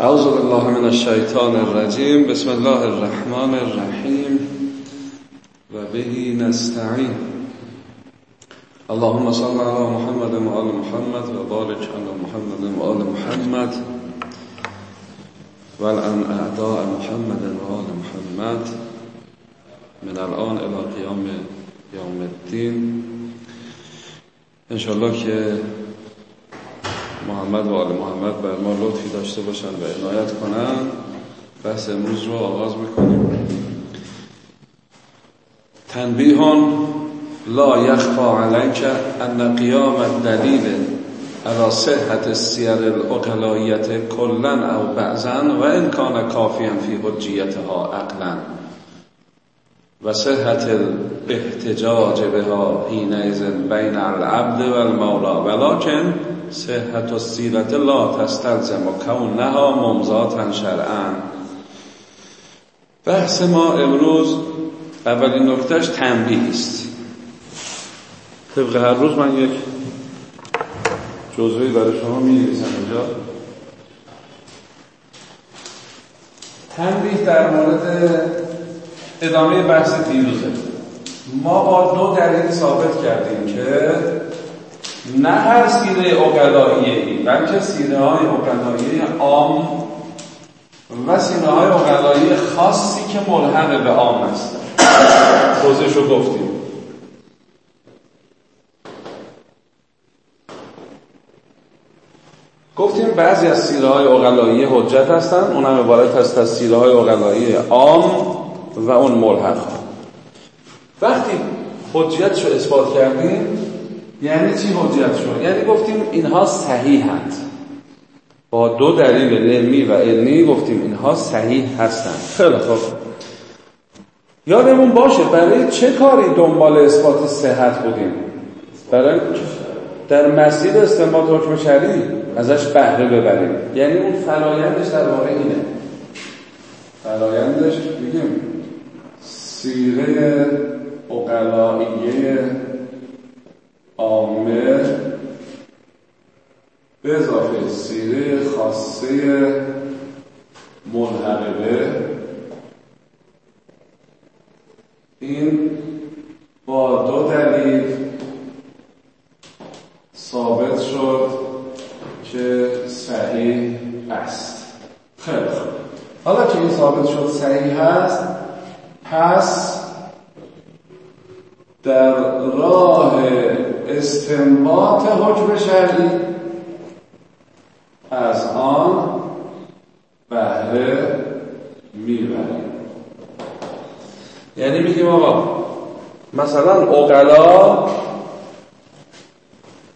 اعوذ بالله من الشیطان الرجیم. بسم الله الرحمن الرحیم. و بهی نستعین. اللهم صل على محمد و آل محمد و بارک علی محمد و آل محمد. و الان اعداء محمد و آل محمد. من الان الى قیام یوم الدین. انشالله که محمد و آل محمد بر ما لطفی داشته باشن و عنایت کنن. بحث امروز رو آغاز می‌کنیم. تنبیهان لا یخفا علیک ان قیام الدلیل على صحت السیر الاقلاییت کلا او بعضا و ان کان کافیا فی حجیتها عقلا. و صحت الاحتجاج بها حینئذ بین العبد و المولا. ولكن صحت السیرت لا تستلزم و کونها ممزاتا شرعا. بحث ما امروز اولین نکتهش تنبیه است. طبق هر روز من یک جزوی برای شما می نویسم اینجا. تنبیه در مورد ادامه بحث دیروزه. ما با دو دلیل ثابت کردیم که نه هر سیره اقلاییه بلکه سیره های اقلاییه عام و سیره های اقلاییه خاصی که ملحق به عام است توضیح رو گفتیم. گفتیم بعضی از سیره های اقلاییه حجت هستند اونم عبارت هست از سیره های اقلاییه عام. و اون ملحق وقتی حجیت رو اثبات کردیم یعنی چی حجیت شد یعنی گفتیم اینها صحیحند. با دو دلیل علمی و علمی گفتیم اینها صحیح هستند. خیلی خوب. یادمون باشه برای چه کاری دنبال اثبات صحت بودیم؟ برای در مسیر استنباط حکم شرعی ازش بهره ببریم. یعنی اون فرایندش در واقع اینه. فرایندش میگیم سیره اقلائیه عامه به اضافه سیره خاصه ملحقه. این با دو دلیل ثابت شد که صحیح است. خیلی خوب. حالا که این ثابت شد صحیح است پس در راه استنباط حکم شرعی از آن بهره می‌بریم. یعنی میگیم آقا مثلا اقلا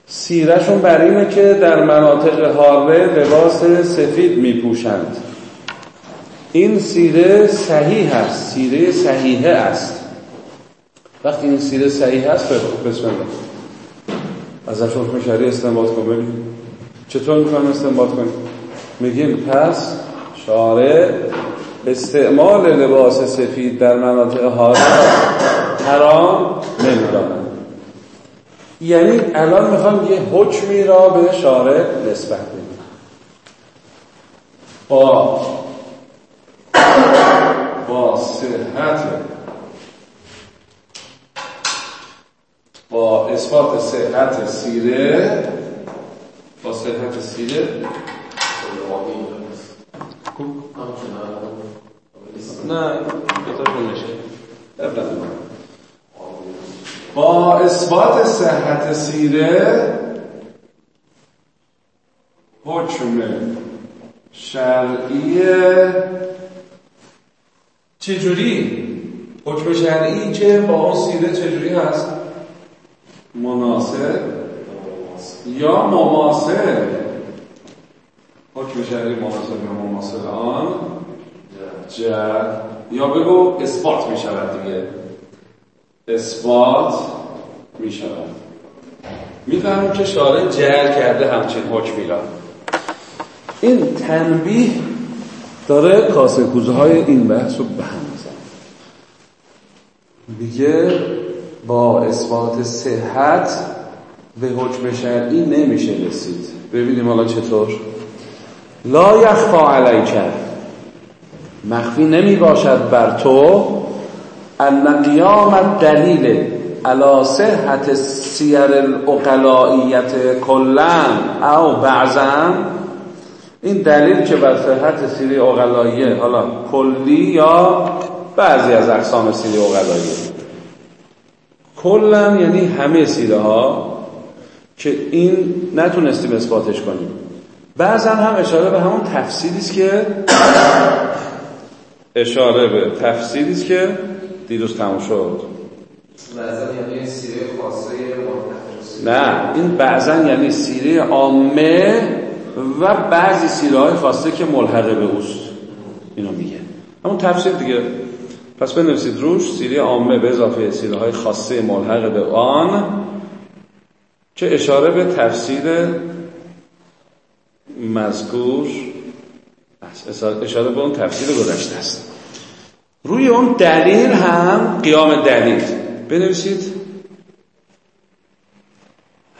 سیرشون بر اینه که در مناطق حاره لباس سفید میپوشند. این سیره صحیح است سیره صحیحه است. وقتی این سیره صحیح هست بسم الله. ازش حکم شریع استنباط کن ببین چطور می‌خوایم استنباط کنیم؟ میگیم پس شارع استعمال لباس سفید در مناطق حاره حرام نمی‌دانند. یعنی الان می‌خوام یه حکمی را به شارع نسبت بدیم با با صحت با اثبات صحت سیره. با صحت سیره. نه با اثبات صحت سیره. حکم شرعی چجوری؟ حکم شرعی که با اون سیره چجوری هست؟ مناسب. یا مماثل حکم شرعی مناسب یا مماثل آن؟ جر یا بگو اثبات می شود دیگه. اثبات می شود می‌فهمیم که شارع جر کرده همچین حکمی را. این تنبیه داره کاسه کوزه های این بحث رو به هم میگه با اثبات صحت به حکم شرعی نمیشه رسید. ببینیم حالا چطور. لا یخفا علیک. مخفی نمی باشد بر تو. ان قیام دلیل علا صحت سیر الاقلائیت کلن او بعضا. این دلیل که بر صحت سیره اقلائیه حالا کلی یا بعضی از اقسام سیره اقلائیه کلا یعنی همه سیره ها که این نتونستیم اثباتش کنیم. بعضا هم اشاره به همون تفسیری است که اشاره به تفسیری است که دیروز تموم شد. یعنی سیره خاصه نه این بعضا یعنی سیره عامه و بعضی سیره های خاصه که ملحقه به اوست. اینو میگه. همون تفسیر دیگه. پس بنویسید روش سیره عامه به اضافه سیره های خاصه ملحقه به آن که اشاره به تفسیر مذکور اشاره به اون تفسیر گذشته است. روی اون دلیل هم قیام دلیل. بنویسید.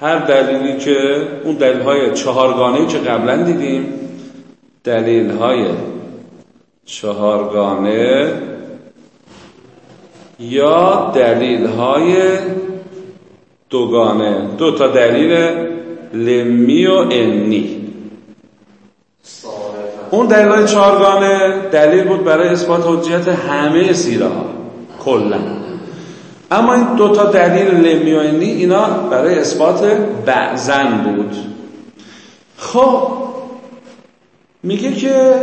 هر دلیلی که اون دلیل های چهارگانه که قبلا دیدیم دلیل های چهارگانه یا دلیل های دوگانه. دو تا دلیل لمی و انی. اون دلیل های چهارگانه دلیل بود برای اثبات حجیت همه سیره ها کلا. اما این دوتا دلیل لمی و انی اینا برای اثبات بعضن بود. خب میگه که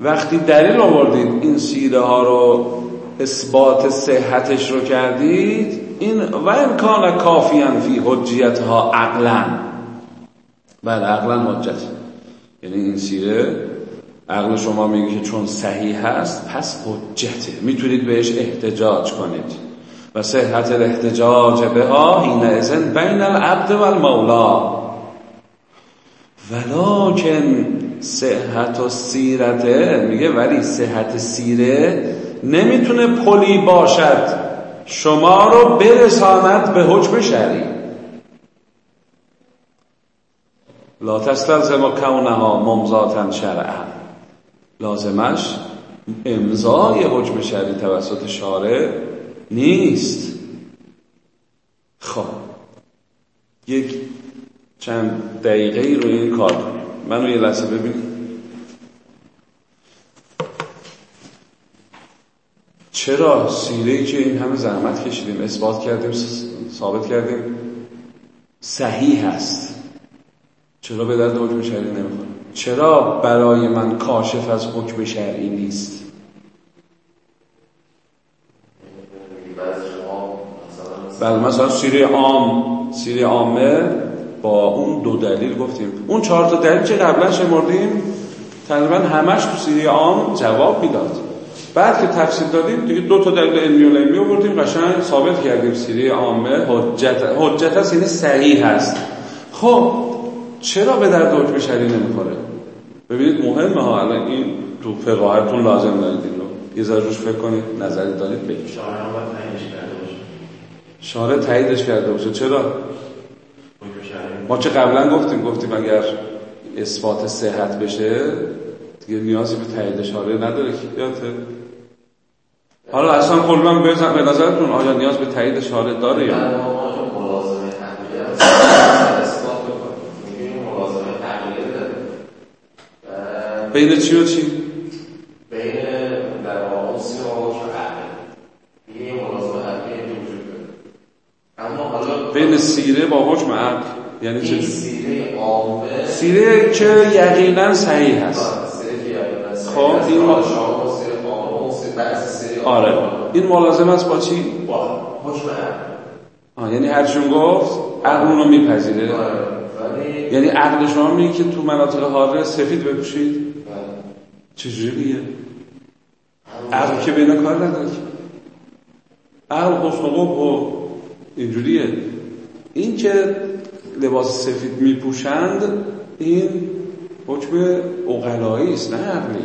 وقتی دلیل آوردید این سیره ها رو اثبات صحتش رو کردید این و امکان کافیان فی حجیت ها عقلا. بله عقلا حجت. یعنی این سیره عقل شما میگه که چون صحیح هست پس حجته. می‌تونید بهش احتجاج کنید. و صحت الاحتجاج به این ازن بین العبد و المولا. ولیکن صحت و سیرته میگه ولی صحت سیره نمی‌تونه پلی باشد. شما رو برساند به حکم شرعی لا تستلزم کونها ممزاتن شرعا. لازمش امضای حکم شرعی توسط شارع نیست. خب. یک چند دقیقه رو این کار. کنیم منو یه لحظه ببینید چرا سیره که این همه زحمت کشیدیم اثبات کردیم ثابت کردیم صحیح هست؟ چرا به درد حکم شرعی نمی‌خوره؟ چرا برای من کاشف از حکم شرعی نیست؟ بله مثلا سیره عام سیره عامه با اون دو دلیل گفتیم. اون چهار تا دلیل که قبلا شمردیم تقریبا همش تو سیره عام جواب می‌داد. بعد که تفصیل دادیم دیگه دو تا دلیل علمی و علمی آوردیم قشنگ ثابت کردیم سیره عامه حجت حجت هست یعنی صحیح هست. خب چرا به درد حکم شرعی نمی‌خوره؟ ببینید مهمه ها. الان این تو فقاهتون لازم دارید این رو. یه ذره روش فکر کنید نظری دارید بگید. شارع تاییدش کرده باشه. چرا؟ ما چه قبلا گفتیم؟ گفتیم اگر اثبات صحت بشه دیگه نیازی به تایید شارع نداره. که یاته حالا اصلا کلا به نظرتون. آیا نیاز به تایید شارع داره یا بین چی و چی؟ بین در واقع سیره و حکم عقل یه ملازمه عقلی وجود داره اما حالا بین سیره با حکم عقل یعنی چه؟ سیره عامه سیره که یقینا صحیح هست صحیح خب،. این ما- سیره و آره این ملازم است با چی؟ با حکم عقل یعنی هرچون گفت عقل اونو میپذیره آره. یعنی عقل شما میگه که تو مناطق حاره سفید بپوشید. چجوری میگه؟ عقل که بین کار نداره. عقل حسن قبح و اینجوریه. این که لباس سفید میپوشند این حکم اقلایی است نه عقلی.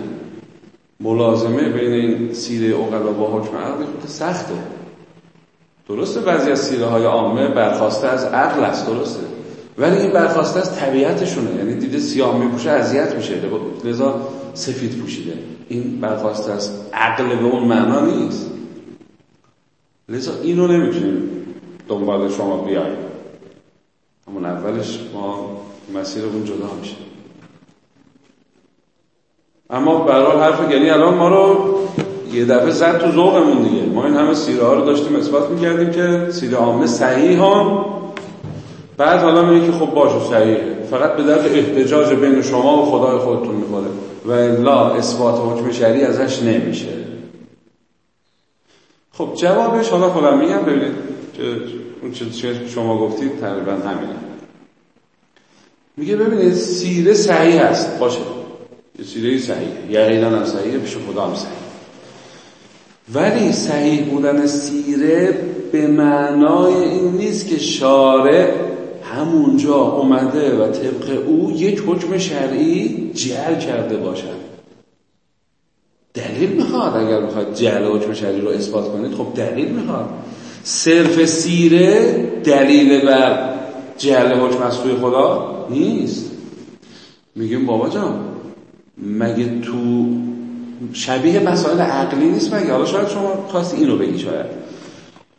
ملازمه بین این سیره اقلا با حکم عقلی خود سخته. درسته بعضی از سیره های عامه برخواسته از عقل است درسته. ولی این برخواسته از طبیعتشونه. یعنی دیده سیاه میپوشه اذیت میشه. لذا سفید پوشیده. این برخواسته از عقل به اون معنا نیست. لذا اینو نمی‌تونیم دنبال شما بیایم همون اولش ما مسیرمون جدا میشه. اما برحال حرف یعنی الان ما رو یه دفعه زد تو ذوقمون دیگه. ما این همه سیره ها رو داشتیم اثبات می‌کردیم که سیره عامه صحیح هم بعد حالا میگه که خب باشه صحیحه. فقط به درد احتجاج بین شما و خدای خودتون می‌خوره. و الا اثبات حکم شرعی ازش نمیشه. خب جوابش حالا خودم میگم ببینید اون چه شما گفتید تقریبا همینه. میگه ببینید سیره صحیح هست باشه. یه سیره صحیح. یقینا هم صحیحه پیش خدا هم صحیح. ولی صحیح بودن سیره به معنای این نیست که شارع همونجا اومده و طبق او یک حکم شرعی جعل کرده باشد. دلیل می‌خواد اگر می‌خواد جعل حکم شرعی رو اثبات کنید خب دلیل می‌خواد. صرف سیره دلیل بر جعل حکم از توی خدا نیست. میگیم بابا جان مگه تو شبیه مسائل عقلی نیست مگه؟ حالا شاید شما خواستی اینو بگی شاید.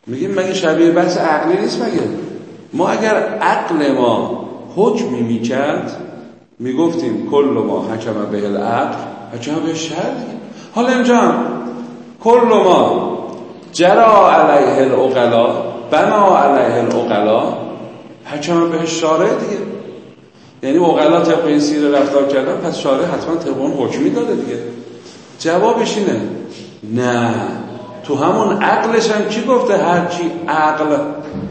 میگیم مگه شبیه بحث عقلی نیست مگه؟ ما اگر عقل ما حکمی می‌کرد می‌گفتیم کل ما حکم به العقل حکم به شر حالا اینجا کل ما جرا علیه الاغلا بنا علیه الاغلا حکم به شاره دیگه. یعنی اغلا طبق این سیره رفتار کردن پس شاره حتما طبق حکمی داده دیگه. جوابش اینه نه. تو همون عقلش هم کی گفته؟ هرچی عقل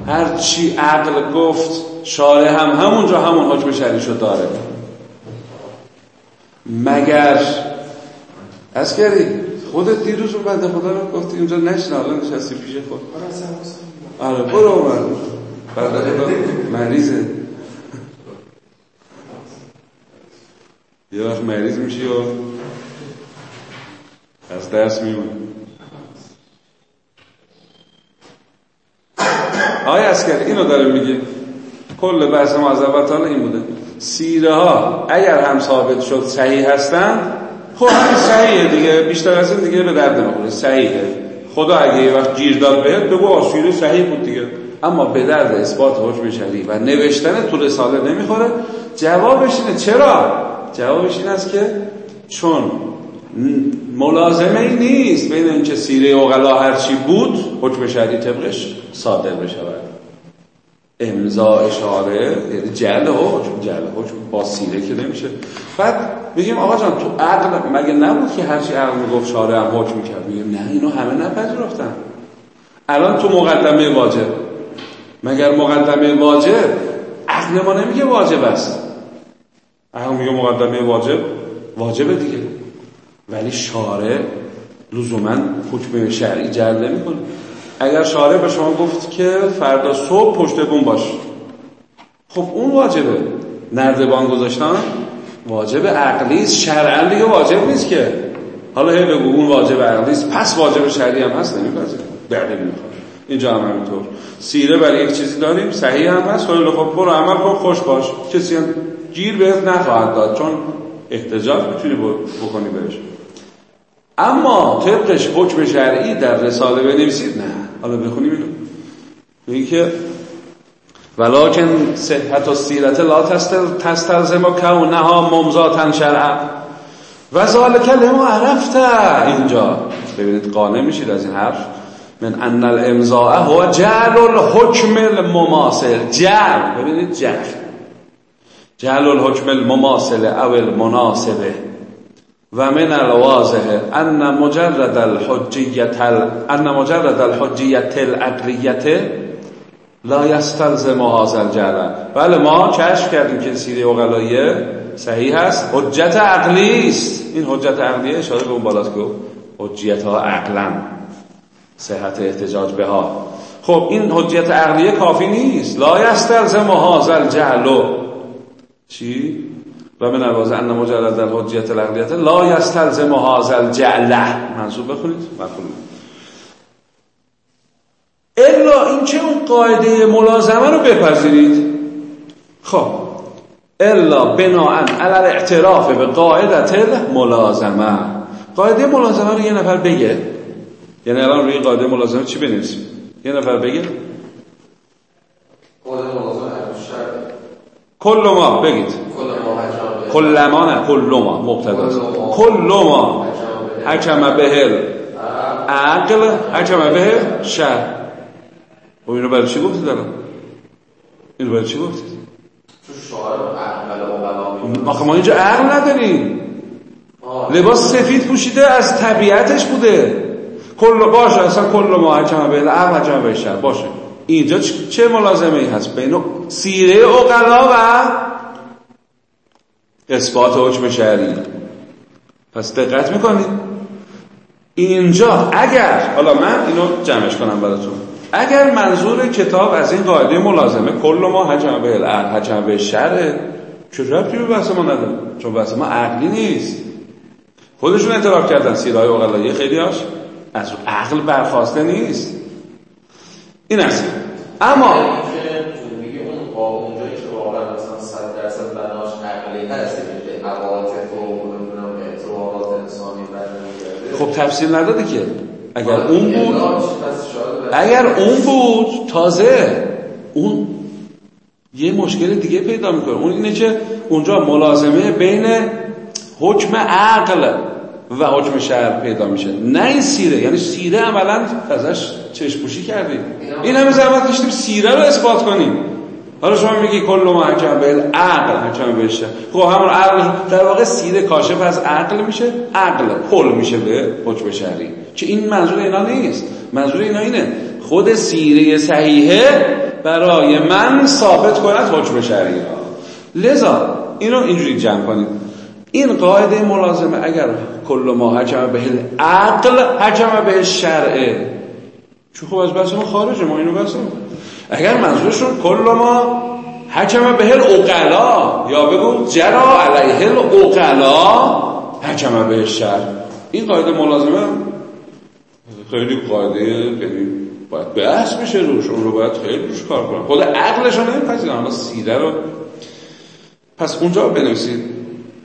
هرچی عقل گفت شاره هم همونجا همون حکم شریشو داره. مگر از کردی خودت دیروز رو بنده خدا رو گفتی اونجا نشنه حالا نشستی پیش خود. آره برو اومد. بنده خدا مریضه. یه مریض میشی و از درس میمونی. آقای اسکر اینو داره میگه. کل بحث ما از اول این بوده. سیره ها اگر هم ثابت شد صحیح هستن خب همین صحیحه دیگه. بیشتر از این دیگه به درد نمی‌خوره. صحیحه. خدا اگه یه وقت گیر داد بهت بگو آسیره صحیح بود دیگه. اما به درد اثبات حکم شریع و نوشتن تو رساله نمی‌خوره. جوابش اینه. چرا؟ جوابش این است که چون ملازمه ای نیست. بین اینکه سیره اغلا هرچی بود حکم شرعی طبقش صادر بشود امضا اشاره یعنی جعل حکم جعل حکم با سیره که نمیشه. بعد بگیم آقا جان تو عقل مگه نبود که هرچی عقل می‌گفت شاره هم حکم می‌کرد؟ میگیم نه اینو همه نپذیرفتن. الان تو مقدمه واجب. مگر مقدمه واجب؟ عقل ما نمیگه واجب است. عقل میگه مقدمه واجب؟ واجبه دیگه. ولی شارع لزوما حکم شرعی جعل نمی‌کنه. اگر شارع به شما گفت که فردا صبح پشت بون باش. خب اون واجبه. نردبان گذاشتن واجب عقلی است شرعا دیگه واجب نیست که. حالا هی بگو اون واجب عقلی است پس واجب شرعی هم هست نمیپذیره بله نمی‌خواد اینجا هم همینطور. سیره برای یک چیزی داریم صحیح هم هست. خیلی خب برو عمل کن خوش باش. کسی هم گیر بهت نخواهد داد چون احتجاج می‌تونی بکنی بهش. اما طبقش حکم شرعی در رساله بنویسید نه. حالا بخونیم اینو. میگه که ولکن صحت و سیرت لا تستلزم کونها ممزاتن شرعا. و ذالک لما عرفت. اینجا. ببینید قانع میشید از این حرف. من ان الامضاء هو جعل الحکم المماثل. جعل. ببینید جعل. جعل الحکم المماثل او المناسبه. و من الواضح ان مجرد الحجیت ان مجرد الحجیت العقلیت لا یستلزم هذا الجعل بله ما کشف کردیم که سیره اغلایه صحیح هست حجت عقلی است. این حجت عقلیه اشاره به اون بالاست که حجیت ها عقلا صحت احتجاج به ها خب این حجیت عقلیه کافی نیست. لا یستلزم هذا الجعل چی؟ و من الواز ان مجرد الحجیت العقلیت لا یستلزم هذا الجعل. منصوب بخونید؟ مفهوم. الا اینکه اون قاعده ملازمه رو بپذیرید. خب. الا بناء على اعتراف به قاعدت ملازمه. قاعده ملازمه رو یه نفر بگه. یعنی الان روی قاعده ملازمه چی بنویسیم یه نفر بگه. کل ما بگید. کل ما نه کل ما مبتدا. کل ما حکم به عقل حکم به شر و اینو برای چی گفتید الان؟ اینو برای چی گفتید؟ آخه ما اینجا عقل نداریم. لباس سفید پوشیده از طبیعتش بوده. کل باشه اصلا کل ما حکم به عقل حکم به شر باشه. اینجا چه ملازمه ای هست؟ بین سیره اقلا و اثبات حکم شرعی پس دقت می‌کنید. اینجا اگر حالا من اینو جمعش کنم براتون. اگر منظور کتاب از این قاعده ملازمه کل ما حجم به العقل حجم به شرعه چه ربطی به بحث ما نداره؟ چون بحث ما عقلی نیست. خودشون اعتراف کردن سیرهای اقلایی خیلی هاش از عقل برخواسته نیست. این است. اما خب تفصیل نداده که. اگر اون بود اگر اون بود تازه. اون یه مشکل دیگه پیدا می‌کنه. اون اینه که اونجا ملازمه بین حکم عقل و حکم شهر پیدا میشه. نه این سیره. یعنی سیره عملا ازش چشپوشی کردیم. این همه زحمت کشیدیم. سیره رو اثبات کنیم. حالا شما میگی کل ما حکم به عقل حکم بشه. خب همون عقل در واقع سیره کاشف از عقل میشه عقل کل میشه به حکم شهری چه این منظور اینا نیست. منظور اینا اینه. خود سیره صحیحه برای من ثابت کند حکم شهری لذا اینو اینجوری جمع کنید. این قاعده ملازمه. اگر کل ما حکم به عقل حکم به شرعه چون خب از بحث ما خارجه ما اینو بحث اگر منظورشون کل ما حکم به اقلا یا بگو جرا علیه الاقلا حکم به شر این قاعده ملازمه؟ خیلی قاعده یعنی باید بحث بشه روش اون رو باید خیلی روش کار کنم خود عقلش رو نمیپذیرن حالا سیره رو. پس اونجا بنویسید.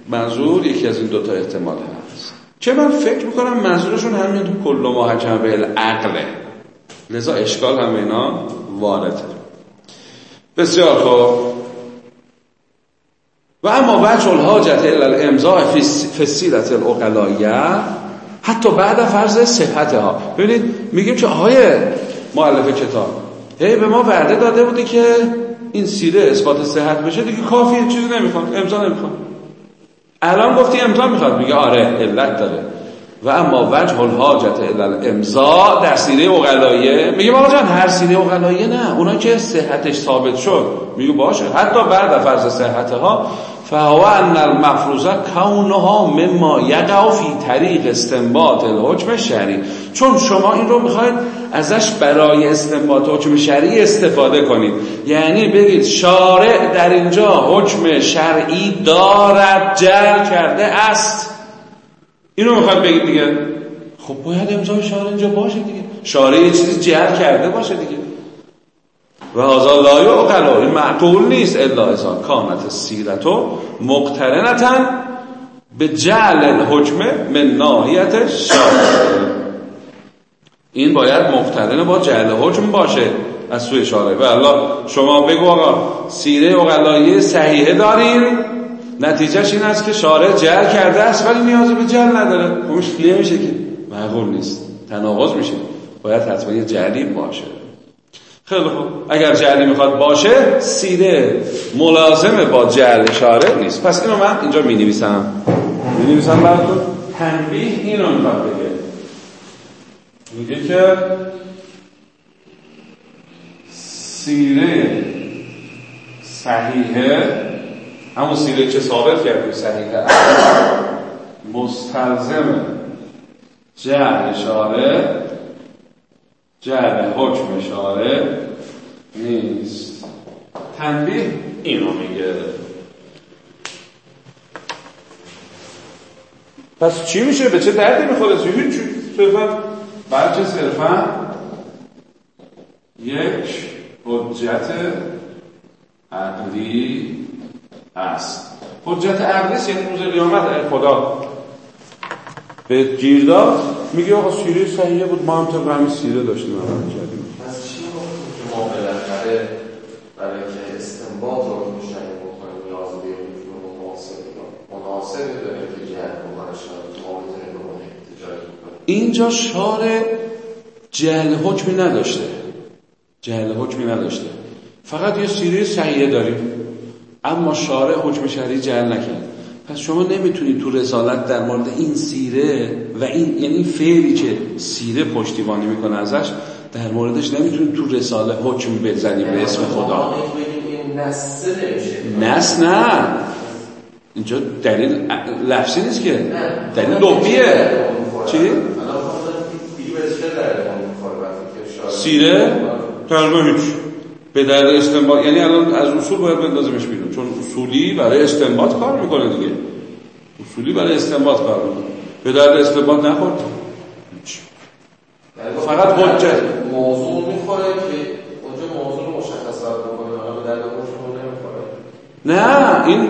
منظور یکی از این دوتا احتمال هست. چه من فکر می‌کنم منظورشون همین کل ما حکم به عقله. لذا اشکال هم اینا وارده بسیار خوب. و اما وجه الحاجت الى الامضاء فی السیرت الاقلایه حتی بعد فرض صحت ها ببینید میگیم که آقای معلف کتاب هی به ما وعده داده بودی که این سیره اثبات صحت بشه. دیگه کافیه چیزی نمی‌خواد امضا نمی‌خواد. الان گفتی امضا می‌خواد. میگه آره علت داره. و اما وجه الحاجت امضا در سیره اقلایه. میگه بابا جان هر سیره اقلایه نه. اونا که صحتش ثابت شد. میگه باشه. حتی بعد فرض صحتها فهو ان المفروضه کونها مما یقع فی طریق استنباط الحکم شرعی. چون شما این رو می‌خواید ازش برای استنباط حکم شرعی استفاده کنید. یعنی بگید شارع در اینجا حکم شرعی دارد جل کرده است. اینو می‌خواد بگید دیگه. خب باید امضای شارع اینجا باشه دیگه. شارع یه چیزی جهر کرده باشه دیگه. و هذا لا یعقل این معقول نیست. الا اذا کانت سیرتو مقترنتا به جعل الحکم من ناحیت شارع. این باید مقترن با جعل حکم باشه از سوی شارع. و الله شما بگو آقا سیره اقلایی صحیحه داریم نتیجهش این است که شارع جل کرده است ولی نیاز به جل نداره. خب نمیشه که معقول نیست. تناقض میشه. باید حتما یه جلی باشه. خیلی خوب. اگر جلی می‌خواد باشه سیره ملازمه با جل شارع نیست. پس اینو من اینجا می نویسم می نویسم براتون. تنبیه اینو می‌خواد بگه. میگه که سیره صحیحه همون سیره که ثابت کردیم صحیحه مستلزم جعل اشاره جعل حکم اشاره نیست. تنبیه اینو میگه. پس چی میشه؟ به چه دردی می‌خوره؟ هیچ صرفا بلکه صرفا؟ یک حجت عقلی است. حجت عقلی یعنی روز قیامت خدا. به گیر داد میگه آقا سیره صحیحه بود ما هم طبق همین سیره داشتیم عمل کردیم. پس چی گفتیم که ما بالاخره برای که استنباط رو بکنیم نیاز به یک که جهت ما بکنیم. اینجا شارع جهل حکمی نداشته. جهل حکمی نداشته. فقط یه سیره صحیحه داریم. اما شارع حکم شرعی جهل نکرد. پس شما نمی‌تونید تو رسالت در مورد این سیره و این یعنی فعلی که سیره پشتیبانی می‌کنه ازش در موردش نمی‌تونید تو رساله حکم بزنید به اسم خدا. نس نه. اینجا دلیل لفظی نیست که. دلیل لغویه چی؟ سیره؟ تقریبا هیچ به درد استنباط یعنی الان از اصول باید بندازیمش بیرون. چون اصولی برای استنباط کار می‌کنه دیگه. اصولی برای استنباط کار می‌کنه. به درد استنباط نخورد. فقط حجت. موضوع می‌خوره که اونجا موضوع رو مشخص بکنه. به درد نه این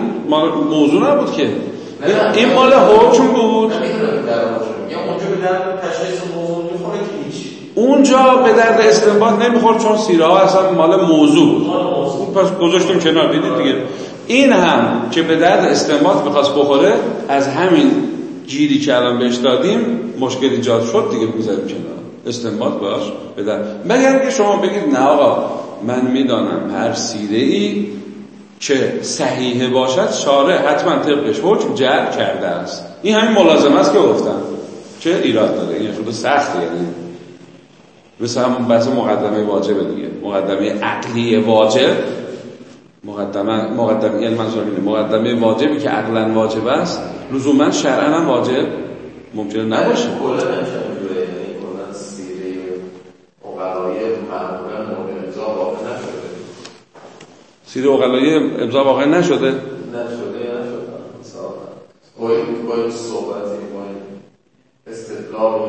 موضوع نبود که. این مال حکم بود. یا اونجا به درد تشخیص موضوع می‌خوره که هیچ اونجا به درد استنباط نمی‌خورد چون سیره ها اصلا مال موضوع بود. پس گذاشتیم کنار دیدید دیگه. این هم که به درد استنباط می‌خواست بخوره از همین گیری که الان بهش دادیم مشکل ایجاد شد دیگه می‌ذاریم کنار. استنباط باش به درد. مگر که شما بگید نه آقا من می‌دانم هر سیره ای که صحیحه باشد شارع حتما طبقش حکم جر کرده است. این همین ملازمه است که گفتم. چه ایراد داره؟ این خود سخته یعنی مثل همون بحث مقدمه واجبه دیگه. مقدمه عقلی واجب مقدمه مقدمه یعنی منظور اینه. مقدمه واجبی که عقلا واجب است لزوما شرعا هم واجب. ممکنه نباشه. یعنی کلا سیره اقلای معمولا مورد امضا واقع نشده. نشده؟ نشده مثلا با این صحبتی با این استدلال و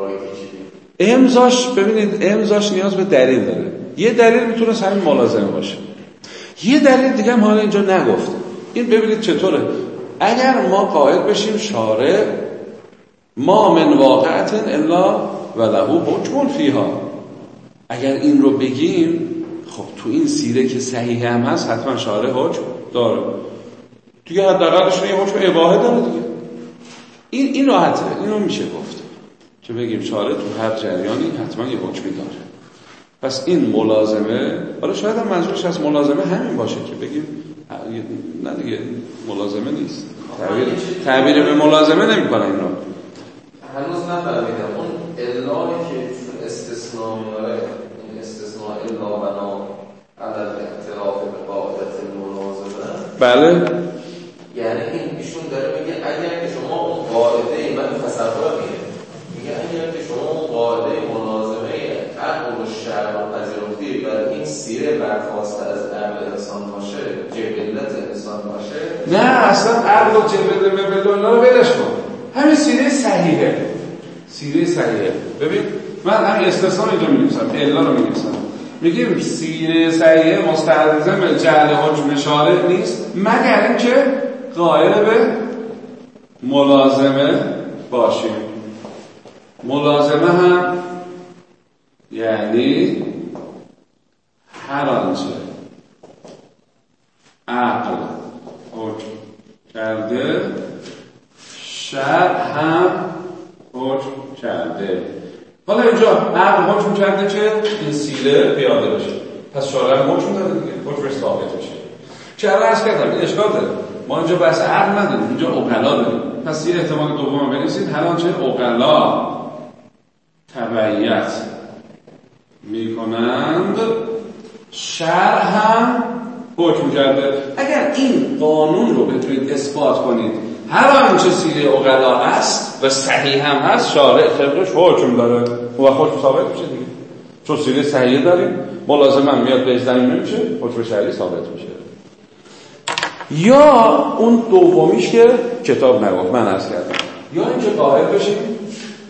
این چیدیم امضاش ببینید امضاش نیاز به دلیل داره. یه دلیل می‌تونه همین ملازمه باشه. یه دلیل دیگه هم حالا اینجا نگفته این ببینید چطوره. اگر ما قائل بشیم شارع ما من واقعت الا و له حکم فیها. اگر این رو بگیم خب تو این سیره که صحیح هم هست حتما شارع حکم داره. دیگه حداقلش یه حکم اباهه داره دیگه. این این راحته. اینو میشه گفت. که بگیم شارع تو هر جریانی حتما یه حکمی داره. پس این ملازمه حالا شاید هم منظورش از ملازمه همین باشه که بگیم نه دیگه ملازمه نیست. تعبیر, تعبیر به ملازمه نمی‌کنه این رو هنوز نفهمیدم. اون اعلانی که چون استثناء میاره این استثناء الا بنا عدد اعتراف به قاعدت الملازمه بله. یعنی این ایشون داره میگه اگر که شما اون قاعده من تصور میگه اگر که شما قاعده ملازمه عقل و شرع و پذیرفتی برای این سیره برخواسته از عقل انسان باشه جبلت انسان باشه. نه اصلا عقل و جبل مبل اونا رو ولش کن. همین سیره صحیحه. سیره صحیحه. ببین من همین استثنا اینجا می نویسم الا رو می نویسم میگیم سیره صحیحه مستلزم جعل حکم شارع نیست مگر اینکه قائل به ملازمه باشیم. ملازمه هم یعنی هر آنچه عقل حکم کرده شرع هم حکم کرده. حالا اینجا عقل حکم کرده که این سیره پیاده بشه. پس شارع هم حکم داده دیگه. حکمش ثابت میشه. چه عرض کردم این اشکال داره. ما اینجا بحث عقل نداریم اینجا اقلا داریم. پس یه احتمال دوم بنویسید. هر آنچه اقلا تبعیت می‌کنند شرع هم حکم کرده. اگر این قانون رو بتونید اثبات کنید هر آنچه سیره اقلا است و صحیح هم هست شارع طبقش حکم داره. و خود ثابت میشه دیگه. چون سیره صحیح داریم ملازم میاد به زمین نمیشه حکم شرعی ثابت میشه. یا اون دومیش که کتاب نگفت من عرض کردم. یا اینکه قائل بشیم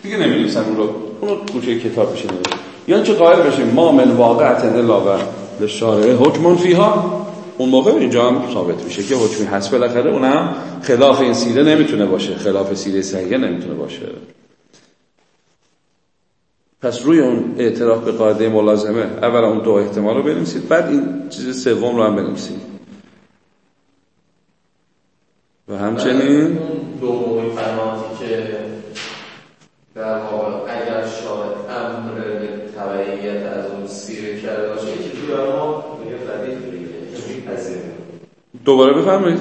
دیگه نمی‌نویسم اون رو اون گوشه کتاب بشه نوشت. یا اینکه قائل بشیم ما من واقعت الا و لشارع حکم فیها. اون موقع اینجا هم ثابت میشه که حکمی هست. بالاخره اونم خلاف این سیره نمی‌تونه باشه. خلاف سیره صحیحه نمی‌تونه باشه. پس روی اون اعتراف به قاعده ملازمه اول اون دو احتمال رو بنویسید بعد این چیز سوم رو هم بنویسید. و همچنین دومی فناتی که در واقع تبعیت از اون سیره کرده باشه که تو ما میگه ردیف دیگه دوباره بفرمایید.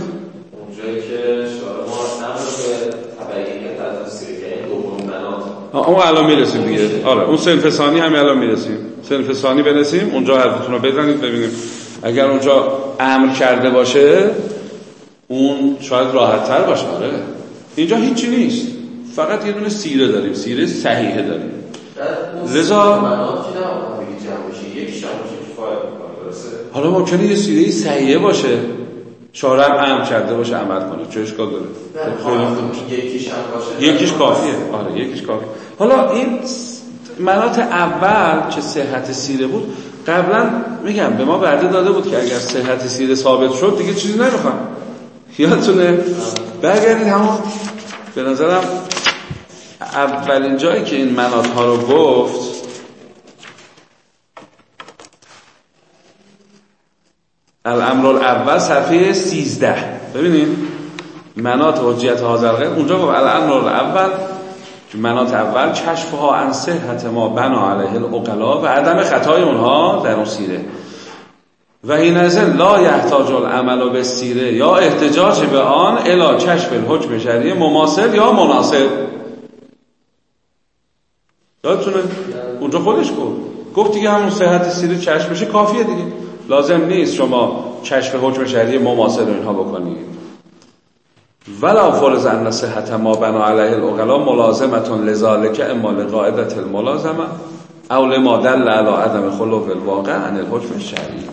اونجایی که شاید ما به تبعیت از اون سیره کرده دومی مناط اون الان می‌رسیم دیگه. آره اون سنف ثانی هم الان می‌رسیم. سنف ثانی بنسیم اونجا حرفتون رو بزنید ببینیم. اگر اونجا امر کرده باشه اون شاید راحت تر باشه. آره. اینجا هیچی نیست. فقط یه دونه سیره داریم. سیره صحیحه داریم. لذا حالا ممکنه یه سیره صحیحه باشه شارع امر کرده باشه عمل کنه چه اشکال داره؟ یکیش هم باشه. یکیش کافیه. آره یکیش کافیه. حالا این منات اول که صحت سیره بود قبلا میگم به ما وعده داده بود که اگر صحت سیره ثابت شد دیگه چیزی نمی‌خوام. یادتونه؟ برگردید همون به نظرم اولین جایی که این منات ها رو گفت الامر اول صفحه 13 ببینید منات حجیت حاضر اونجا گفت الامر اول منات اول کشفها عن صحت ما بنا علیه الاقلا و عدم خطای اونها در اون سیره. و این از لا یحتاج العمل به سیره. یا احتجاج به آن الا کشف الحکم شرعی مماثل یا مناسب یادتونه اونجا خودش گفت. گفت دیگه همون صحت سیره چشم بشه کافیه دیگه. لازم نیست شما کشف حکم شرعی مماثل اینها بکنید. ولا فرض ان صحت ما بنا علیه الاغلا ملازمتون لذالک اما لقاعدت الملازمه. او لما دل علی عدم خلو الواقع عن الحکم شرعی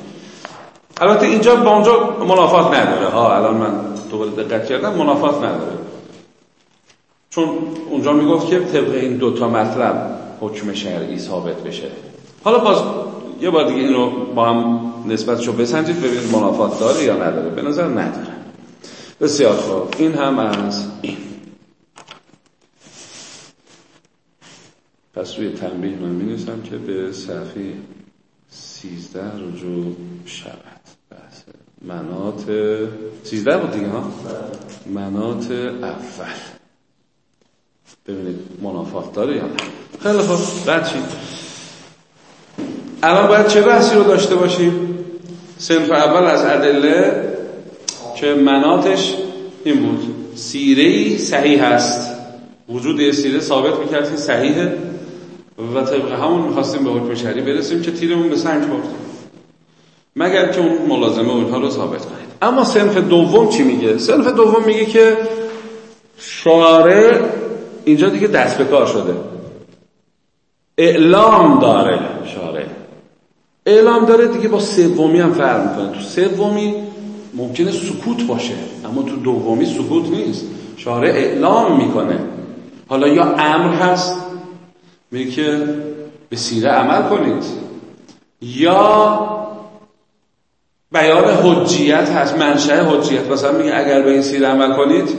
البته اینجا با اونجا منافات نداره. ها الان من دوباره دقت کردم منافات نداره. چون اونجا می‌گفت که طبق این دوتا مطلب حکم شرعی ثابت بشه. حالا باز یه بار دیگه این رو با هم نسبتشو بسنجید ببینید منافات داره یا نداره. به نظر نداره. بسیار خوب. این هم از این. پس روی تنبیه من می که به صفحه سیزده رجوع شود. بحث منات سیزده بود دیگه ها؟ منات اول. ببینید منافات داره یا خیلی خوب. رد شید الان باید چه بحثی رو داشته باشیم؟ سنف اول از ادله که مناتش این بود. سیره صحیح هست. وجود یه سیره ثابت می‌کرد که صحیحه و طبق همون می‌خواستیم به حکم شهری برسیم که تیرمون به سنگ خورد. مگر که اون ملازمه اونها رو ثابت کنید. اما سنف دوم چی میگه؟ سنف دوم میگه که شعاره اینجا دیگه دست به کار شده. اعلام داره شعاره اعلام داره دیگه با سومی هم فرق می‌کنه. تو سومی ممکنه سکوت باشه اما تو دومی سکوت نیست. شعاره اعلام می‌کنه. حالا یا امر هست میگه که به سیره عمل کنید. یا بیان حجیت هست منشأ حجیت. مثلا میگه اگر به این سیره عمل کنید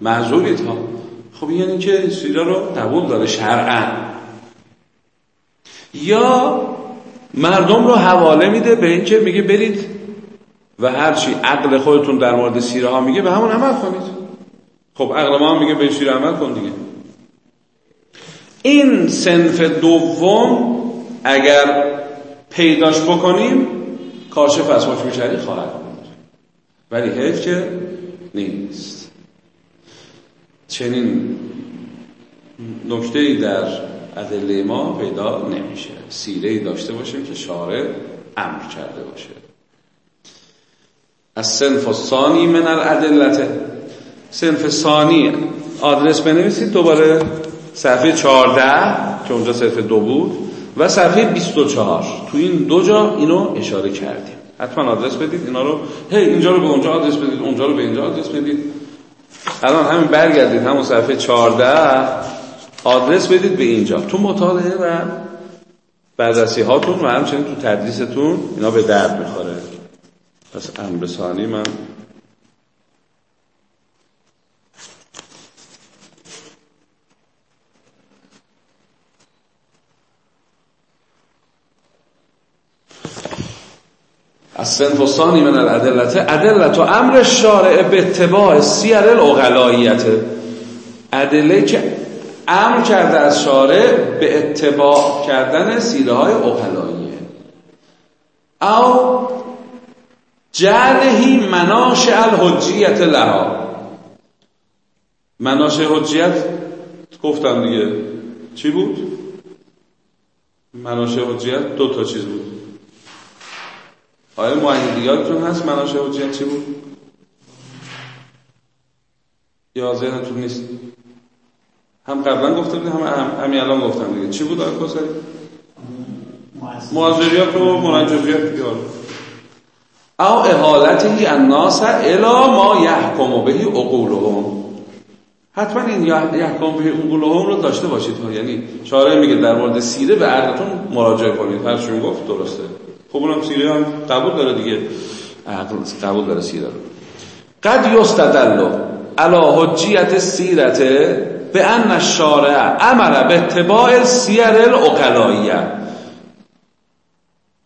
معذورید ها. خب یعنی که سیره رو قبول داره شرعا. یا مردم رو حواله میده به اینکه میگه برید و هرچی عقل خودتون در مورد سیره ها میگه به همون عمل کنید. خب عقل ما هم میگه به سیره عمل کن دیگه. این سنف دوم اگر پیداش بکنیم کاشف از حکم شرعی خواهد بود. ولی حیف که نیست. چنین نکته در ادله ما پیدا نمیشه. سیره داشته باشیم که شارع امر کرده باشه. از سنف ثانی من الادلته سنف ثانی. آدرس بنویسید دوباره. صفحه 14 که اونجا صفحه دو بود. و صفحه 24 تو این دو جا اینو اشاره کردیم. حتما آدرس بدید اینا رو هی اینجا رو به اونجا آدرس بدید اونجا رو به اینجا آدرس بدید. الان همین برگردید همون صفحه 14 آدرس بدید به اینجا. تو مطالعه و بررسی هاتون و همچنین تو تدریستون اینا به درد می‌خوره. پس امر ثانی من از سنفستانی من الادلت ادلت و امر شارع به اتباع سیر الاغلاییت. ادله که امر کرده از شارع به اتباع کردن سیره های اغلاییه. او جعلهی مناش الحجیت لها. مناش حجیت گفتم دیگه. چی بود؟ مناش حجیت دو تا چیز بود. آیا معین یادتون هست؟ مناش حجیت چی بود؟ یا ذهنتون نیست؟ هم قبلا گفته بودیم هم همین الان گفتم دیگه. چی بود آقای کسری؟ معذریات و منجزیات دیگه. او احالته الناس الا ما یحکم بهی عقولهم. حتما این یحکم بهی عقولهم رو داشته باشید یعنی شارع میگه در مورد سیره به عقلتون مراجعه کنید. هر گفت درسته. خب اونم سیره هم قبول داره دیگه. عقل قبول داره سیره رو قد یستدل علی حجیت سیرت به ان الشارع امر به اتباع سیر الاقلاییه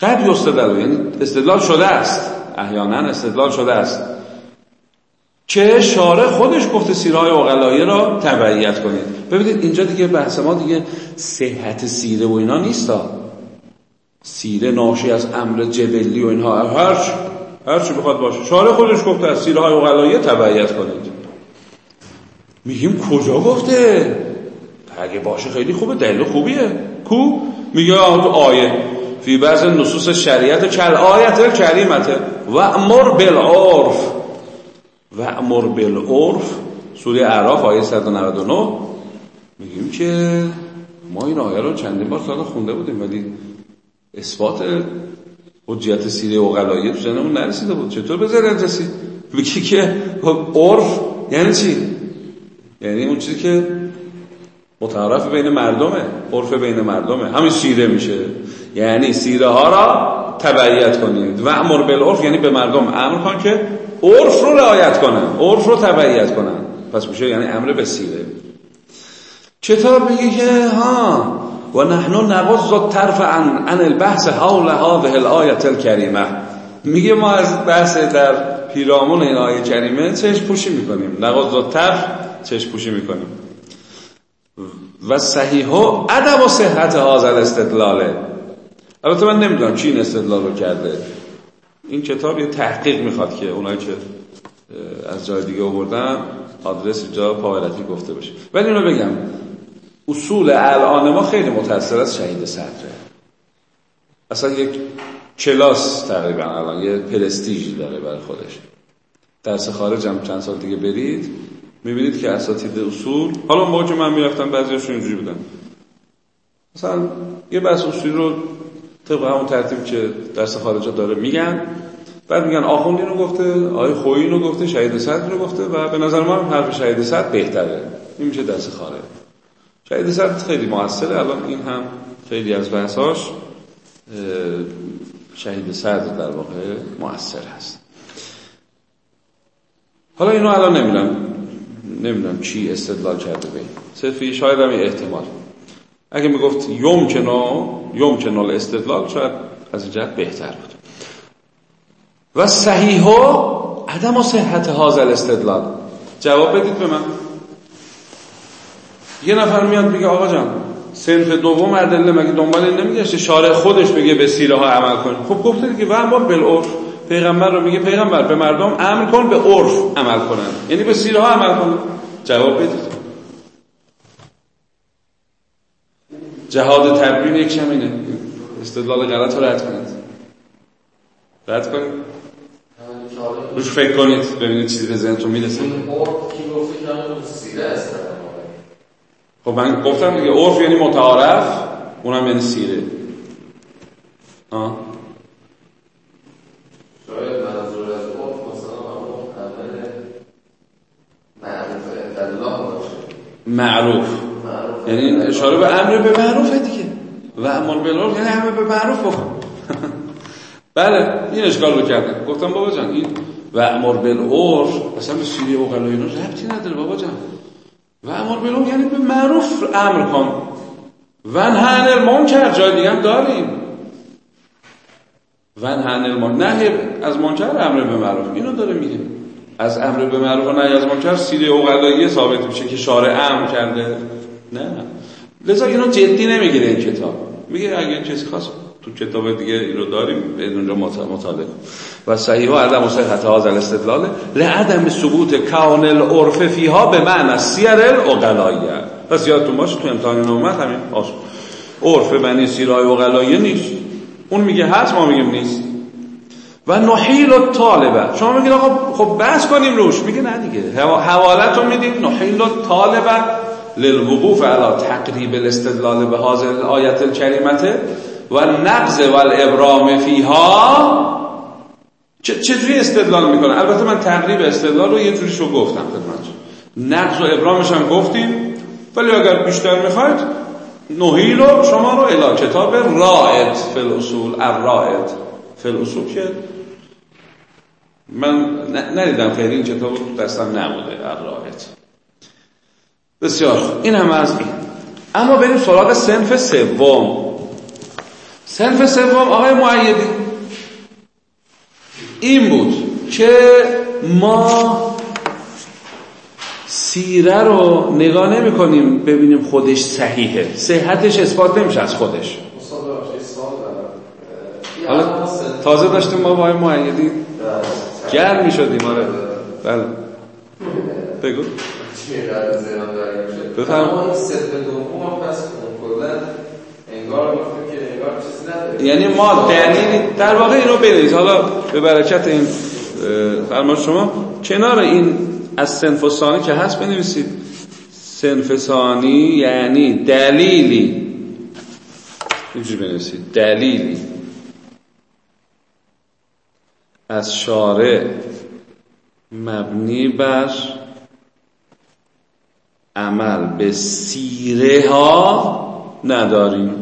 قد یستدل یعنی استدلال شده است. احیانا استدلال شده است. که شارع خودش گفته سیرهای اقلاییه را تبعیت کنید. ببینید اینجا دیگه بحث ما دیگه صحت سیره و اینا نیستا سیره ناشی از امر جبلی و اینها. هر هر چی بخواد باشه. شارع خودش گفته از سیره های اقلاییه تبعیت کنید. میگیم کجا گفته؟ اگه باشه خیلی خوبه. دلیل خوبیه. کو؟ میگه آیه. فی بعض نصوص شریعت کل آیت کریمت. و امر بالعرف. و امر بالعرف. سوره اعراف آیه 199 میگیم که ما این آیه رو چندین بار سال خونده بودیم. ولی اثبات حجیت سیره اقلاییه تو زنمون نرسیده بود. چطور به ذهن رسید که عرف یعنی چی؟ یعنی اون چیزی که متعارف بین مردمه. عرف بین مردمه. همین سیره میشه. یعنی سیره ها را تبعیت کنید. و امر بالعرف یعنی به مردم. امر کن که عرف رو رعایت کنن. عرف رو تبعیت کنن. پس میشه یعنی امر به سیره. کتاب میگه که ها و نحن نبض الطرف عن عن البحث حول هذه الايه الكریمه میگه ما از بحث در پیرامون این آیه کریمه چشم پوشی می‌کنیم. نقض الطرف چشم پوشی می‌کنیم. و صحیح و ادب و صحت حاضر استدلاله البته من نمی‌دونم چی این استدلال رو کرده. این کتاب یه تحقیق می‌خواد که اونایی که از جای دیگه آوردن آدرس جا پاورتی گفته بشه ولی اینو بگم. اصول الان ما خیلی متاثر از شهید صدره. اصلا یک کلاس تقریبا الان یه پرستیژی داره برای خودش. درس خارج هم چند سال دیگه برید می‌بینید که اساتید اصول حالا موقع که من می‌رفتم بعضیشون اینجوری بودن. مثلا یه بحث اصولی رو طبق همون ترتیب که درس خارجا داره میگن بعد میگن آخوند اینو گفته آقای خویی اینو گفته شهید صد رو گفته و به نظر من حرف شهید صد بهتره. این میشه درس خارج. شهید صد خیلی موثره. الان این هم خیلی از بحثاش شهید صد در واقع موثر هست. حالا اینو الان نمی‌دونم. نمی‌دونم چی استدلال کرده به صرفی شاید هم احتمال. اگه می‌گفت یمکنا یمکن استدلال شاید از این جهت بهتر بود. و صحیح عدم و صحت حاضر استدلال. جواب بدید به من. یه نفر میاد میگه آقا جان سنف دوم ادله مگه دنبال این نمیگشته؟ شارع خودش میگه به سیره ها عمل کن خب گفته دیگه و اما بالعرف پیغمبر رو میگه پیغمبر به مردم امر کن به عرف عمل کنن. یعنی به سیره ها عمل کنن. جواب بدید. جهاد تبیین یک شمینه. استدلال غلط رو رد کنید. رد کنید. روش فکر کنید. ببینید چیزی به ذهنتون می‌رسه. خب من گفتم دیگه عرف یعنی متعارف اونم یعنی سیره. آه. شاید منظور از عرف مثلا معروف باشه. معروف. یعنی اشاره به امر به معروفه دیگه. و امر بالعرف یعنی امر به معروف بکن بله این اشکال رو کردن گفتم بابا جان این و امر بالعرف اصلا به سیری اوغلا اینا ربطی نداره بابا جان. و امر بالعرف یعنی به معروف امر کن. ون هن المنکر جای دیگه هم داریم. ون هن المنکر نه از منکر امر به معروف اینو داره میگه. از امر به معروف و نهی از منکر سیره اوغلایی ثابت میشه که شارع امر کرده. نه. لذا اینو جدی نمی‌گیره این کتاب. میگه اگه کسی خواست تو کتاب دیگه این رو داریم به اونجا مطالعه و صحیح و عدم صحت هذا الاستدلال. لعدم ثبوت کان العرف فیها به معنی سیر الاغلایه پس یادتون باشه تو امتحان اومد همین آسو عرف بنی سیرای اغلایه نیست. اون میگه هست ما میگیم نیست. و نحیل طالبه شما میگید آقا خب بحث کنیم روش. میگه نه دیگه. حوالت رو میدیم نحیل طالبه للوقوف على تقریب الاستدلال به حاضر آیت الکریمته و نقض و الابرام فیها چجوری استدلال می‌کنه؟ البته من تقریب استدلال رو یه جوریشو گفتم خدمتتون نقض و ابرامش هم گفتیم ولی اگر بیشتر می‌خواید رو شما رو الی کتاب رائد فی الاصول الرائد فی الاصول که من ندیدم خیلی این کتاب رو دستم نبوده الرائد. بسیار این هم از این. اما بریم سراغ سنف سوم. سنف سوم آقای معیدی. این بود که ما سیره رو نگاه نمی کنیم ببینیم خودش صحیحه. صحتش اثبات نمیشه از خودش. حالا تازه داشتیم ما با آقای معیدی گرم می شدیم آره. بله. بگو. بفهم این صدق دوم هم پس کلا انگار گفتیم که یعنی ما دلیل در واقع اینو بنویس حالا به برکت این فرمان شما کنار این از سنفسانی که هست بنویسید. سنفسانی یعنی دلیلی. اینجوری بنویسید. دلیلی. از شارع مبنی بر عمل به سیره ها نداریم.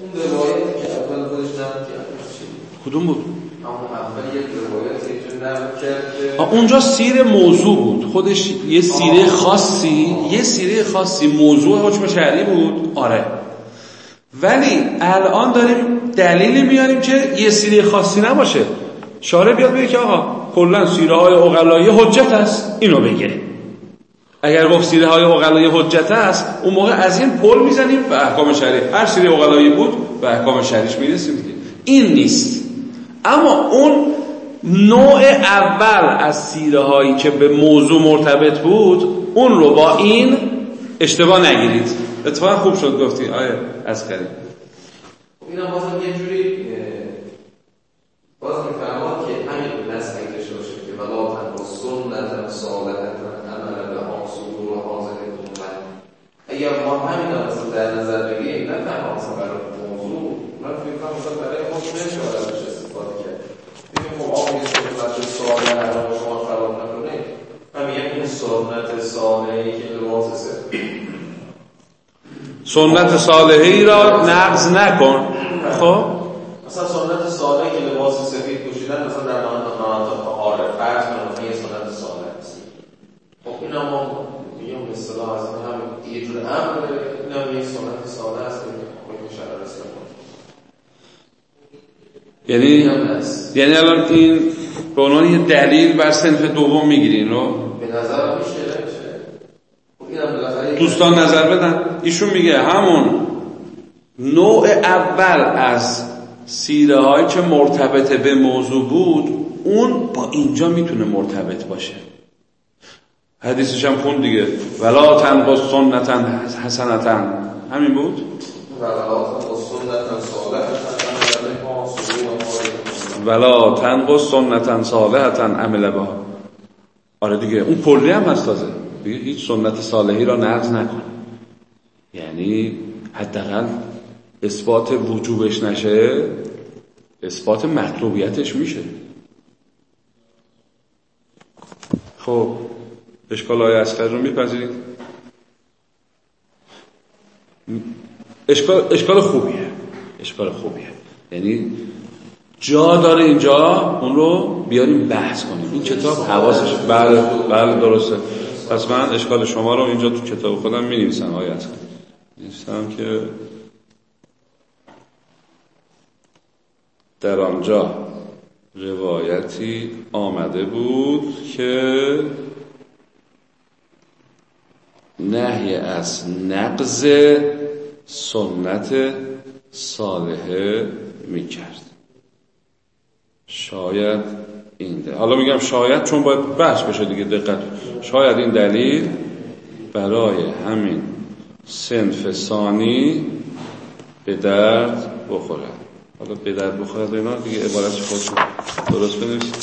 اون روایتی که اول خودش نقل کرد کدوم بود؟ اونجا سیر موضوع بود. خودش یه سیره خاصی یه سیره خاصی موضوع حکم شرعی بود. آره. ولی الان داریم دلیلی میاریم که یه سیره خاصی نباشه. شارع بیاد بگه که آقا کلا سیره های اقلایی حجت است. اینو بگه. اگر گفت سیره های اقلایی حجت است اون موقع از این پل می‌زنیم به احکام شرعی هر سیره اقلایی بود به احکام شرعیش می‌رسیم دیگه. این نیست. اما اون نوع اول از سیره هایی که به موضوع مرتبط بود اون رو با این اشتباه نگیرید. اتفاقا خوب شد گفتی. آیه از خیلی اینا بازم یه جوری باز که همین نسل داشته باشه که ولا تنها سنت صالحت عمل به حاصل و حاضر من اگر ما همین رو مثلا در نظر بگیریم نه تنها مثلا برای موضوع من فکر کنم مثلا برای حکم نشه ازش استفاده کرد. ببین خب آقا یه سنت صالح رو شما خراب نکنید من میگم این سنت صالحی که لباس سنت صالحه ای را نقض نکن. خب مثلا سنت صالح که لباس سفید پوشیدن مثلا در مناطق آره فرض کنم یه سنت صالح است خب این هم ما میگم به اصطلاح از این هم یه جور امر این هم یه سنت صالح است که حکم شرع اسلام یعنی هست. یعنی الان این به عنوان یه دلیل بر صنف دوم می‌گیرین رو به نظر میشه. خب دوستان نظر بدن. ایشون میگه همون نوع اول از سیره هایی که مرتبط به موضوع بود اون با اینجا می‌تونه مرتبط باشه. حدیثش هم خون دیگه. ولا تنقص سنتا حسنتا همین بود؟ ولات و سنت صالح عمل ما سرور و ما ولا تنقص سنتا صالحتا عمل با آره دیگه اون کلی هم هست تازه. دیگه هیچ سنت صالحی را نقض نکن. یعنی حداقل اثبات وجوبش نشه اثبات مطلوبیتش میشه. خب اشکال های اسخر رو میپذیرید؟ اشکال, اشکال خوبیه. اشکال خوبیه. یعنی جا داره اینجا اون رو بیاریم بحث کنیم. این کتاب حواسش بله بله درسته. پس من اشکال شما رو اینجا تو کتاب خودم می نویسم آیت نیستم که در آنجا روایتی آمده بود که نهی از نقض سنت صالحه می‌کرد. شاید این دلیل. حالا میگم شاید چون باید بحث بشه دیگه دقت. شاید این دلیل برای همین سنف ثانی به درد بخوره. حالا به درد بخوره اینا دیگه عبارت خودشون درست بنویسید.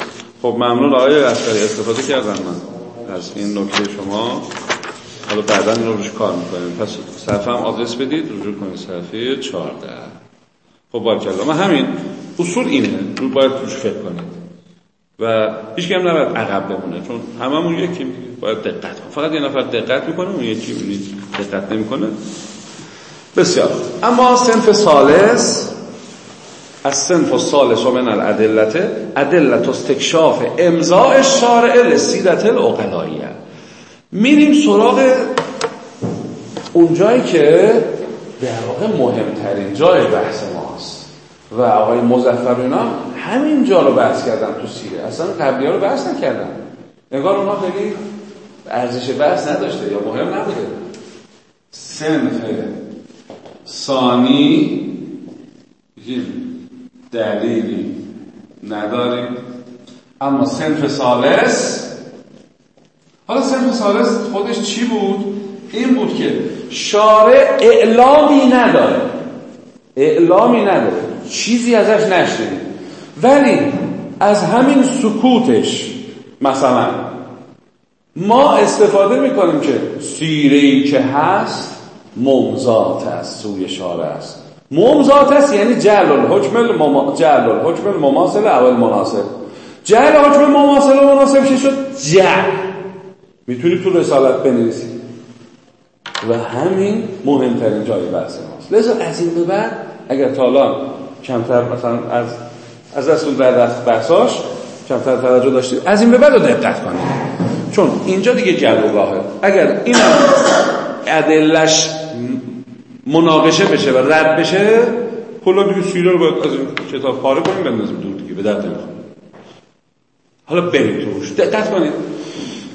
خب ممنون آقای اسکری استفاده کردم من. از این نکته شما. حالا بعدا این رو روش کار می‌کنیم. پس صفحه هم آدرس بدید رجوع کنید صفحه 14 خب باید من همین اصول اینه. رو باید روش فکر کنید و هیچ هم نباید عقب بمونه چون هممون یکی باید دقت کنه فقط یه نفر دقت می‌کنه اون یکی دقت نمی‌کنه. بسیار. اما سنف سالس از سنف و سالس و من الادلت ادلت استکشاف امضاء شارع لسیدت الاقلاییه میریم سراغ اون جایی که در واقع مهمترین جای بحث ماست. و آقای مزفر اینا همین جا رو بحث کردن تو سیره. اصلا قبلی ها رو بحث نکردن. انگار اونا خیلی ارزش بحث نداشته یا مهم نبوده. سنف ثانی دلیلی نداریم اما سنف سالس حالا سنف سالس خودش چی بود؟ این بود که شارع اعلامی نداره. اعلامی نداره. چیزی ازش نشنید ولی از همین سکوتش مثلا ما استفاده می‌کنیم که سیره که هست ممزات است سوی شارع است. ممزات است یعنی جعل الحکم المما... جعل الحکم المماثل اول مناسب جعل حکم مماثل مناسب چی شد؟ جعل. می‌تونی تو رسالت بنویسی. و همین مهمترین جای بحث ماست. لذا از این به بعد اگر تا الان کمتر مثلا از از اصل در بحثاش کمتر توجه داشتید. از این به بعد دقت کنید. چون اینجا دیگه جلوگاهه. اگر این ادلش مناقشه بشه و رد بشه کلا دیگه سیره رو باید از این کتاب پاره کنیم بندازیم دور دیگه به درد نمی‌خوره. حالا بریم توش. دقت کنید.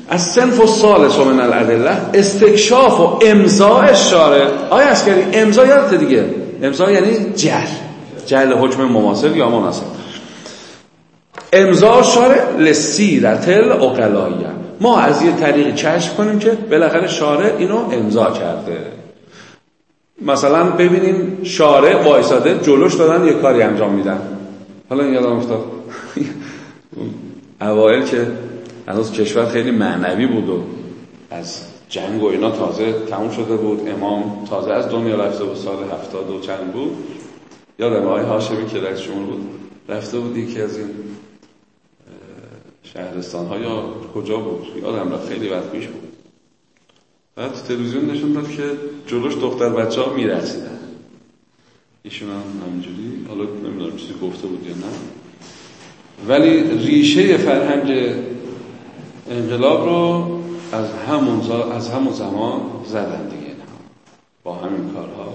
از سنف و سالس من الادله استکشاف و امضاء شارع آیا اسکری امضا یادت دیگه. امضا یعنی جل جل حکم مماثل یا مناسب. امضا شارع لسیرت الاقلاییه ما از یه طریق کشف کنیم که بالاخره شارع اینو امضا کرده. مثلا ببینیم شارع وایساده جلوش دادن یه کاری انجام میدن. حالا این یادم افتاد. اوایل که هنوز کشور خیلی معنوی بود و از جنگ و اینا تازه تموم شده بود. امام تازه از دنیا رفته بود سال هفتاد و چند بود. یادم آقای هاشمی که شما بود رفته بود یکی از این شهرستان ها یا کجا بود؟ یادم رفت خیلی وقت پیش بود. بعد تلویزیون نشون داد که جلوش دختر بچه ها می‌رسیدن ایشون هم همینجوری حالا نمی‌دونم چیزی گفته بود یا نه. ولی ریشه فرهنگ انقلاب رو از همون, از همون زمان زدن دیگه با همین کارها.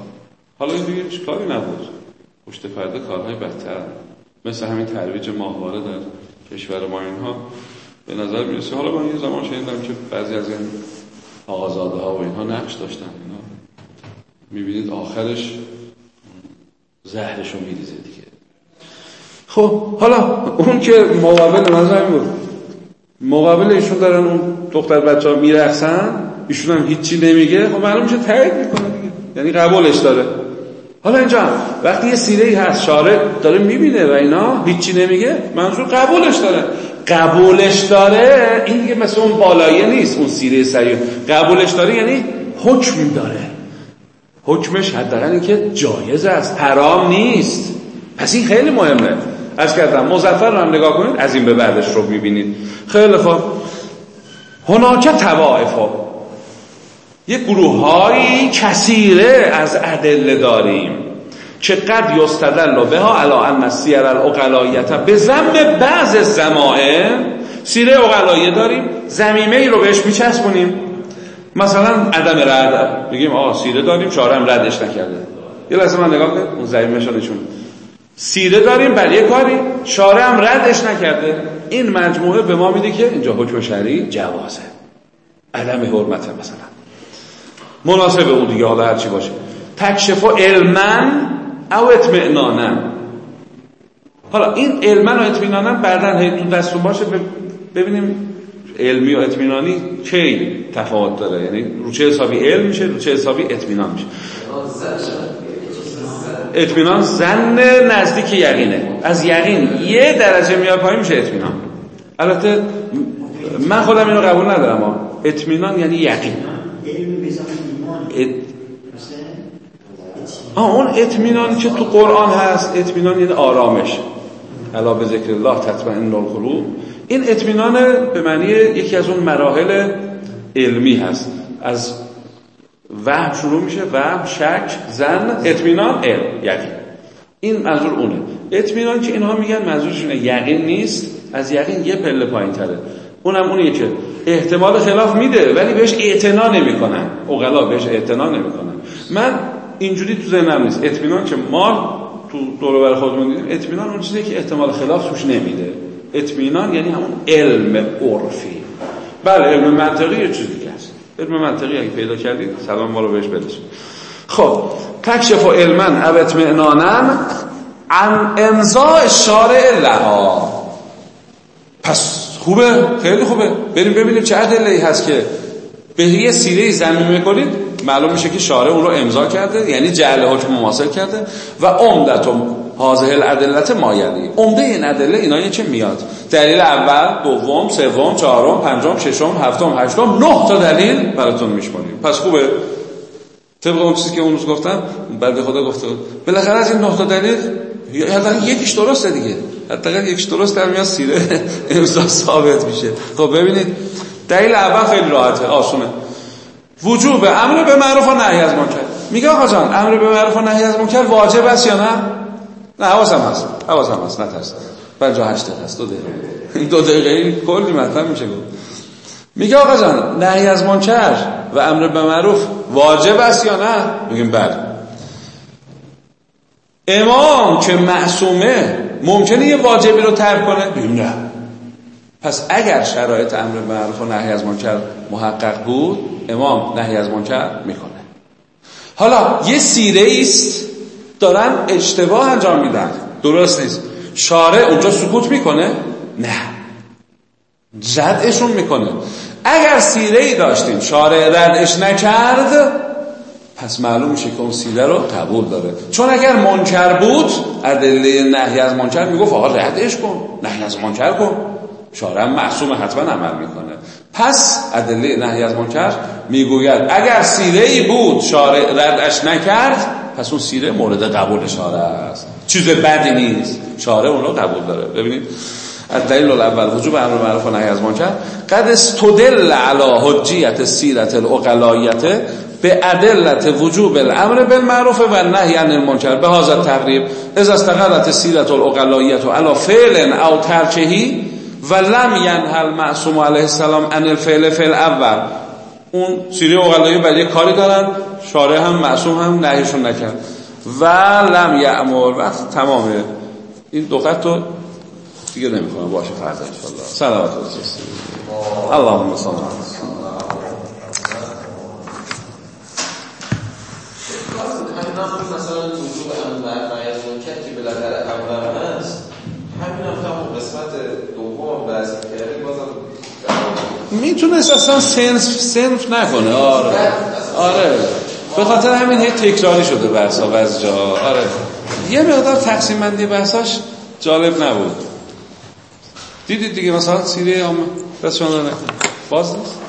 حالا دیگه کاری نبود؟ پشت پرده کارهای بدتر. مثل همین ترویج ماهواره در کشور ما اینها به نظر می‌رسه. حالا من یه زمان شنیدم که بعضی از این آقازاده ها و اینها نقش داشتن. اینا می‌بینید آخرش زهرشو میریزه دیگه. خب حالا اون که مقابل نظر بود. مقابل ایشون دارن اون دختر بچه ها میرخصن ایشون هم هیچی نمیگه. خب معلوم میشه تایید می‌کنه دیگه. یعنی قبولش داره. حالا اینجا وقتی یه سیره ای هست شارع داره می‌بینه و اینا هیچی نمیگه منظور قبولش داره. قبولش داره این دیگه مثل اون بالایه نیست اون سیره سریع قبولش داره یعنی حکم داره. حکمش حداقل اینکه جایز است حرام نیست. پس این خیلی مهمه. از کردم مزفر رو هم نگاه کنید از این به بعدش رو می‌بینید. خیلی خوب. هناکه توائف یه گروه های کثیره از ادله داریم. که قد یستدل بها علا ان سیر به زم بعض زمائم سیره اقلایه داریم. زمیمه ای رو بهش میچسبونیم. مثلا عدم رد. بگیم آه سیره داریم شارم ردش نکرده. یه لحظه من نگاه کنید اون زمیمه نشون سیره داریم برای یه کاری. شاره هم ردش نکرده. این مجموعه به ما میده که اینجا حکم شرعی جوازه. عدم حرمت مثلا. مناسب اون دیگه حالا هرچی باشه. تکشف علما او اطمئنانا حالا این علما و اطمینانا بعدا تو دستون باشه ببینیم علمی و اطمینانی کی تفاوت داره. یعنی رو چه حسابی علم میشه رو چه حسابی اطمینان میشه. اطمینان زن نزدیک یقینه. از یقین یه درجه میاد پایین میشه اطمینان. البته من خودم اینو قبول ندارم اطمینان یعنی یقین. آه اون اطمینانی که تو قرآن هست اطمینان یعنی آرامش. الا به ذکر الله تطمئن القلوب. این اطمینان به معنی یکی از اون مراحل علمی هست. از وهم شروع میشه وهم شک زن اطمینان علم یقین. این منظور اونه. اطمینان که اینها میگن منظورشونه یقین نیست از یقین یه پله پایین تره اونم اونیه که احتمال خلاف میده ولی بهش اعتنا نمی‌کنن. اوغلا بهش اعتنا نمی‌کنن. من اینجوری تو ذهنم نیست. اطمینان که ما تو دور بر خودمون دیدیم اطمینان اون چیزی که احتمال خلاف توش نمیده. اطمینان یعنی همون علم عرفی. بله علم منطقی یه چیز دیگه است. علم منطقی اگه پیدا کردید سلام ما رو بهش برسون. خب تکشف و علما او اطمینانن عن امضاء شارع لها. پس خوبه؟ خیلی خوبه. بریم ببینیم چه ادله هست که به یه سیره زمین می‌کنید معلوم میشه که شارع اون رو امضا کرده یعنی جعل حکم مماثل کرده و عمدت حاضر الادلت مایلی. عمده این ادله اینا چه میاد؟ دلیل اول دوم سوم چهارم پنجم ششم هفتم هشتم نه تا دلیل براتون میشماریم. پس خوبه. طبق اون چیزی که اون روز گفتم بعد خدا گفته بالاخره از این نه تا دلیل یکیش درسته دیگه. حداقل یکیش درست در میاد سیره. امضا ثابت میشه. خب ببینید دلیل اول خیلی راحته. آسونه. وجوب امر به معروف و نهی از منکر. میگه آقا جان امر به معروف و نهی از منکر واجب است یا نه؟ نه حواسم هست. حواسم هست نترس 58 هست دو دقیقه. دو دقیقه کلی مطلب میشه گفت. میگه آقا جان نهی از منکر و امر به معروف واجب است یا نه؟ میگیم بله. امام که معصومه ممکنه یه واجبی رو ترک کنه؟ نه. پس اگر شرایط امر معروف و نهی از منکر محقق بود امام نهی از منکر می‌کنه. حالا یه سیره است دارن اشتباه انجام میدن. درست نیست. شارع اونجا سکوت می‌کنه؟ نه. ردشون می‌کنه. اگر سیره ای داشتیم شارع ردش نکرد پس معلوم میشه که اون سیره رو قبول داره. چون اگر منکر بود ادله نهی از منکر می‌گفت آقا ردش کن نهی از منکر کن. شارع معصوم حتما عمل می‌کنه. پس ادله نهی از منکر می‌گوید اگر سیره ای بود شارع ردش نکرد پس اون سیره مورد قبول شارع است. چیز بدی نیست. شارع اون رو قبول داره. ببینید الدلیل الاول وجوب امر معروف و نهی از منکر قد استدل علی حجیت سیرت الاقلایت به ادلت وجوب الامر بالمعروف و نهی عن المنکر. به هذا تقریب اذا استقرت سیرت الاقلایت علی فعل او ترکهی و لم ینهل معصوم علیه السلام ان الفعل فعل اول اون سیره اقلایی برای کاری دارن شارع هم معصوم هم نهیشون نکرد. و لم یعمر وقت تمامه. این دو خط تو دیگه نمی‌کنم باشه فردا انشالله سلامت و اللهم صل مثلا وجوب امر کرد که بالاخره اول هست همین هم همون قسمت دوم بحث کرده بازم می‌تونست اصلا سنف سنف نکنه. آره. آره. به خاطر همین هی تکراری شده بحثا بعض جا. آره. یه مقدار تقسیم بندی بحثاش جالب نبود. دیدید دیگه مثلا سیره آمد بس شما باز نیست؟